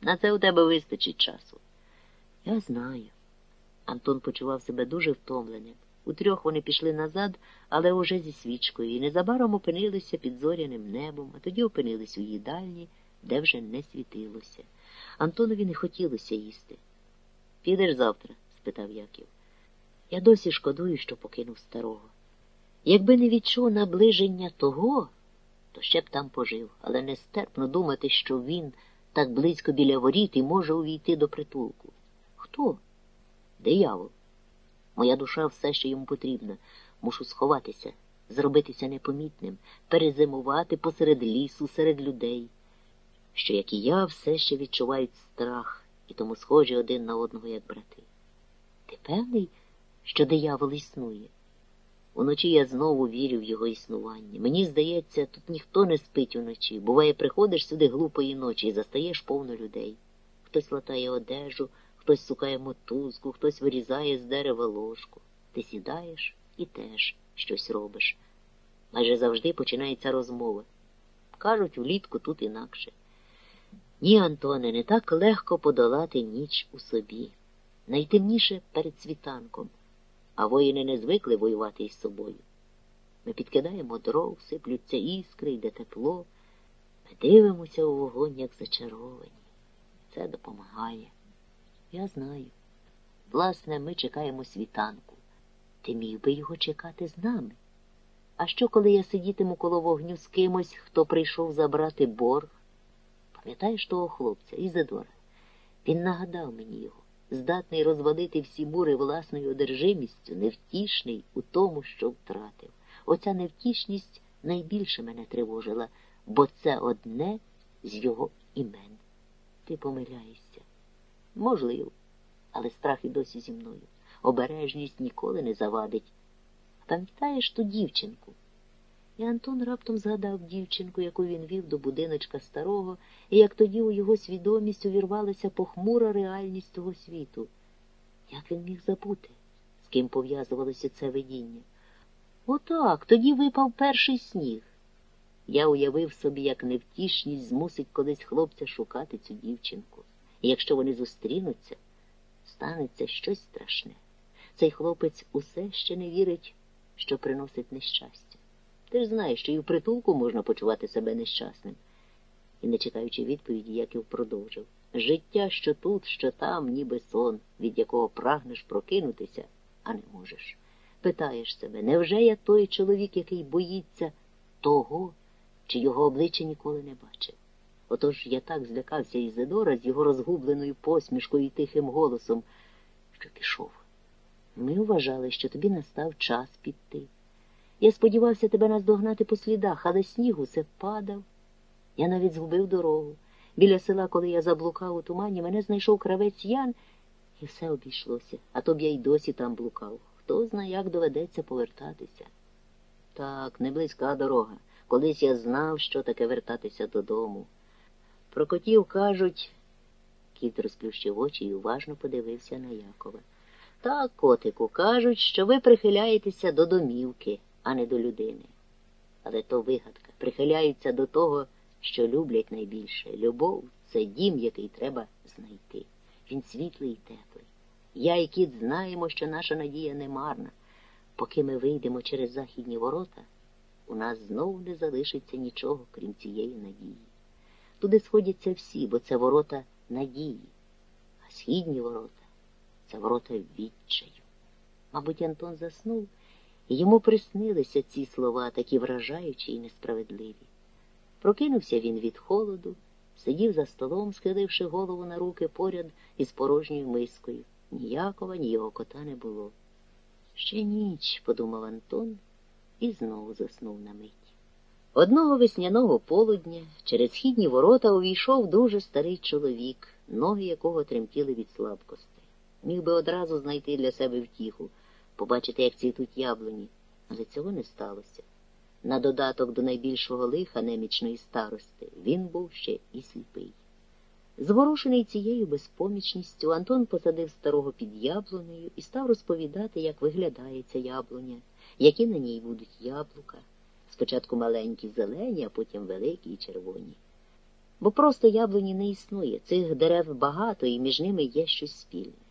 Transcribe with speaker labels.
Speaker 1: На це у тебе вистачить часу. Я знаю. Антон почував себе дуже втомленим. Утрьох вони пішли назад, але уже зі свічкою, і незабаром опинилися під зоряним небом, а тоді опинились у їдальні, де вже не світилося. Антонові не хотілося їсти. Підеш завтра? спитав Яків. Я досі шкодую, що покинув старого. Якби не відчув наближення того, то ще б там пожив, але нестерпно думати, що він так близько біля воріт і може увійти до притулку. Хто? Диявол. Моя душа все, що йому потрібна. Мушу сховатися, зробитися непомітним, перезимувати посеред лісу, серед людей, що, як і я, все ще відчувають страх і тому схожі один на одного, як брати. Ти певний, що диявол існує? Уночі я знову вірю в його існування. Мені здається, тут ніхто не спить уночі. Буває, приходиш сюди глупої ночі і застаєш повно людей. Хтось латає одежу, хтось сукає мотузку, хтось вирізає з дерева ложку. Ти сідаєш і теж щось робиш. Майже завжди починається розмова. Кажуть, влітку тут інакше. Ні, Антоне, не так легко подолати ніч у собі. Найтемніше перед світанком, а воїни не звикли воювати із собою. Ми підкидаємо дров, сиплються іскри, йде тепло. Ми дивимося у вогонь, як зачаровані. Це допомагає. Я знаю. Власне, ми чекаємо світанку. Ти міг би його чекати з нами. А що, коли я сидітиму коло вогню з кимось, хто прийшов забрати борг? Пам'ятаєш того хлопця, Ізидора? Він нагадав мені його, здатний розвалити всі бури власною одержимістю, невтішний у тому, що втратив. Оця невтішність найбільше мене тривожила, бо це одне з його імен. Ти помиляєшся. Можливо, але страх і досі зі мною. Обережність ніколи не завадить. Пам'ятаєш ту дівчинку? І Антон раптом згадав дівчинку, яку він вів до будиночка старого, і як тоді у його свідомість увірвалася похмура реальність того світу. Як він міг забути, з ким пов'язувалося це видіння? Отак, тоді випав перший сніг. Я уявив собі, як невтішність змусить колись хлопця шукати цю дівчинку. І якщо вони зустрінуться, станеться щось страшне. Цей хлопець усе ще не вірить, що приносить нещастя. Ти ж знаєш, що і в притулку можна почувати себе нещасним. І, не чекаючи відповіді, Яків продовжив життя, що тут, що там, ніби сон, від якого прагнеш прокинутися, а не можеш. Питаєш себе, невже я той чоловік, який боїться того, чи його обличчя ніколи не бачив? Отож я так злякався Ізидора з його розгубленою посмішкою і тихим голосом, що пішов. Ми вважали, що тобі настав час піти. Я сподівався тебе наздогнати по слідах, але сніг усе падав. Я навіть згубив дорогу. Біля села, коли я заблукав у тумані, мене знайшов кравець Ян, і все обійшлося, а то б я й досі там блукав. Хто знає, як доведеться повертатися. Так, не близька дорога. Колись я знав, що таке вертатися додому. Про котів кажуть, кіт розплющив очі і уважно подивився на Якова. Так, котику, кажуть, що ви прихиляєтеся до домівки, а не до людини. Але то вигадка. Прихиляються до того, що люблять найбільше. Любов це дім, який треба знайти. Він світлий і теплий. Я і кіт знаємо, що наша надія не марна. Поки ми вийдемо через західні ворота, у нас знову не залишиться нічого, крім цієї надії. Туди сходяться всі, бо це ворота надії, а східні ворота це ворота відчаю. Мабуть, Антон заснув, йому приснилися ці слова, такі вражаючі і несправедливі. Прокинувся він від холоду, сидів за столом, схиливши голову на руки поряд із порожньою мискою. Ніякого, ні його кота не було. Ще ніч, подумав Антон, і знову заснув на мить. Одного весняного полудня через східні ворота увійшов дуже старий чоловік, ноги якого тремтіли від слабкості. Міг би одразу знайти для себе втіху, побачити, як цвітуть яблуні, але цього не сталося. На додаток до найбільшого лиха немічної старости він був ще і сліпий. Зворушений цією безпомічністю, Антон посадив старого під яблунею і став розповідати, як виглядає ця яблуня, які на ній будуть яблука. Спочатку маленькі зелені, а потім великі і червоні. Бо просто яблуні не існує, цих дерев багато і між ними є щось спільне.